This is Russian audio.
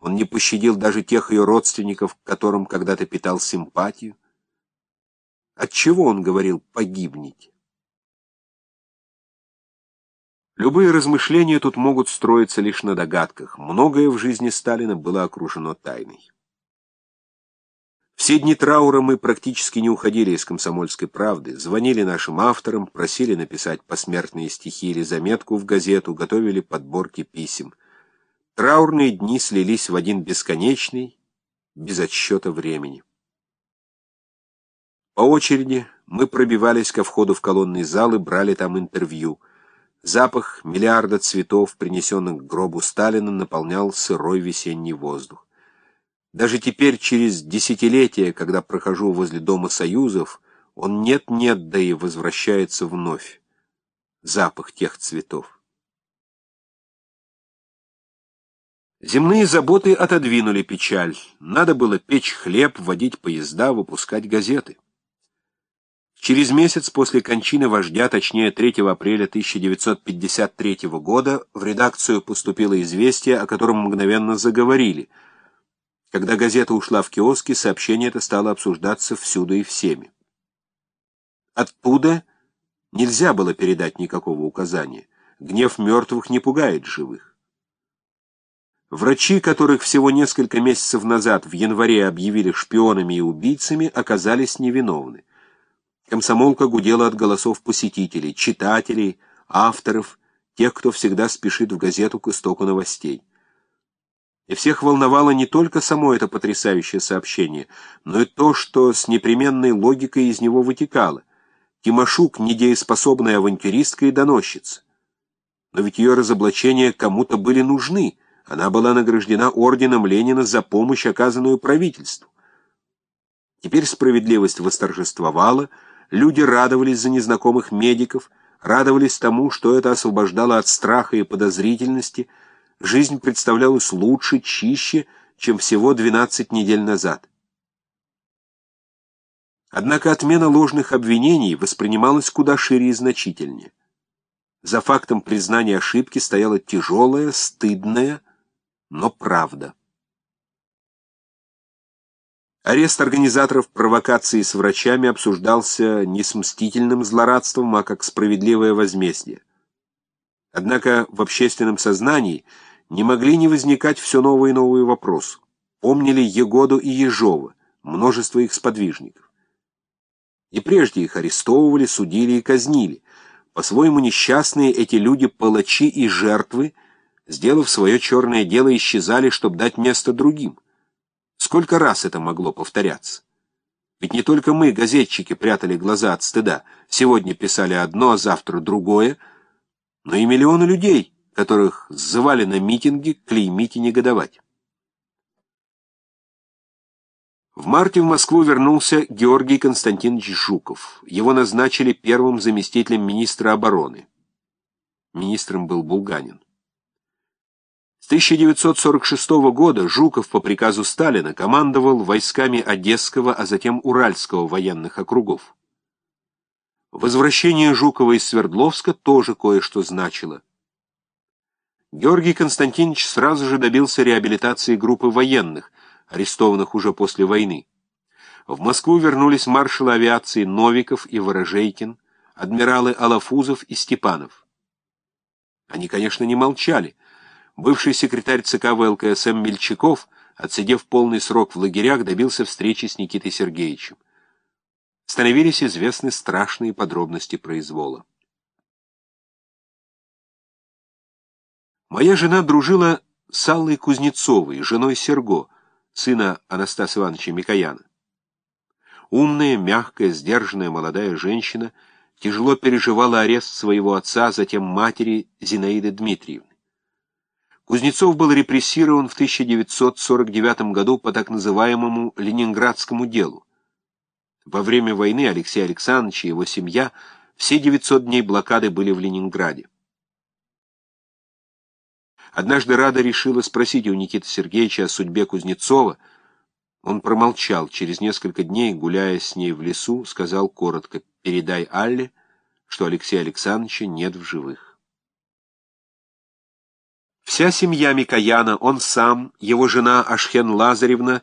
Он не пощадил даже тех ее родственников, к которым когда-то питал симпатию. Отчего он говорил «погибните»? Любые размышления тут могут строиться лишь на догадках. Многое в жизни Сталина было окружено тайной. Все дни траура мы практически не уходили из «Комсомольской правды», звонили нашим авторам, просили написать посмертные стихи или заметку в газету, готовили подборки писем. Траурные дни слились в один бесконечный, без отсчета времени. По очереди мы пробивались ко входу в колонный зал и брали там интервью. Запах миллиарда цветов, принесенных к гробу Сталина, наполнял сырой весенний воздух. Даже теперь, через десятилетия, когда прохожу возле Дома Союзов, он нет-нет, да и возвращается вновь. Запах тех цветов. Земные заботы отодвинули печаль. Надо было печь хлеб, водить поезда, выпускать газеты. Через месяц после кончины вождя, точнее 3 апреля 1953 года, в редакцию поступило известие, о котором мгновенно заговорили. Когда газета ушла в киоски, сообщение это стало обсуждаться всюду и всеми. Оттуда нельзя было передать никакого указания. Гнев мертвых не пугает живых. Врачи, которых всего несколько месяцев назад в январе объявили шпионами и убийцами, оказались невиновны. Комсомолка гудела от голосов посетителей, читателей, авторов, тех, кто всегда спешит в газету к истоку новостей. И всех волновало не только само это потрясающее сообщение, но и то, что с непременной логикой из него вытекало. Тимошук — недееспособная авантюристка и доносчица. Но ведь ее разоблачения кому-то были нужны — она была награждена орденом Ленина за помощь, оказанную правительству. Теперь справедливость восторжествовала, люди радовались за незнакомых медиков, радовались тому, что это освобождало от страха и подозрительности, жизнь представлялась лучше, чище, чем всего 12 недель назад. Однако отмена ложных обвинений воспринималась куда шире и значительнее. За фактом признания ошибки стояла тяжелая, стыдная, но правда. Арест организаторов провокации с врачами обсуждался не с мстительным злорадством, а как справедливое возмездие. Однако в общественном сознании не могли не возникать все новые и новые вопросы. Помнили Егоду и Ежова, множество их сподвижников. И прежде их арестовывали, судили и казнили. По-своему несчастные эти люди, палачи и жертвы – сделав свое черное дело, исчезали, чтобы дать место другим. Сколько раз это могло повторяться? Ведь не только мы, газетчики, прятали глаза от стыда, сегодня писали одно, а завтра другое, но и миллионы людей, которых звали на митинги клеймить и негодовать. В марте в Москву вернулся Георгий Константинович Жуков. Его назначили первым заместителем министра обороны. Министром был Булганин. 1946 года Жуков по приказу Сталина командовал войсками Одесского, а затем Уральского военных округов. Возвращение Жукова из Свердловска тоже кое-что значило. Георгий Константинович сразу же добился реабилитации группы военных, арестованных уже после войны. В Москву вернулись маршалы авиации Новиков и Ворожейкин, адмиралы Алафузов и Степанов. Они, конечно, не молчали, Бывший секретарь ЦК ВЛКСМ Мельчаков, отсидев полный срок в лагерях, добился встречи с Никитой Сергеевичем. Становились известны страшные подробности произвола. Моя жена дружила с Аллой Кузнецовой, женой Серго, сына Анастаса Ивановича Микояна. Умная, мягкая, сдержанная молодая женщина тяжело переживала арест своего отца, затем матери Зинаиды Дмитриевны. Кузнецов был репрессирован в 1949 году по так называемому Ленинградскому делу. Во время войны Алексей Александрович и его семья все 900 дней блокады были в Ленинграде. Однажды Рада решила спросить у Никиты Сергеевича о судьбе Кузнецова. Он промолчал. Через несколько дней, гуляя с ней в лесу, сказал коротко «Передай Алле, что Алексея Александровича нет в живых». Вся семья Микояна, он сам, его жена Ашхен Лазаревна,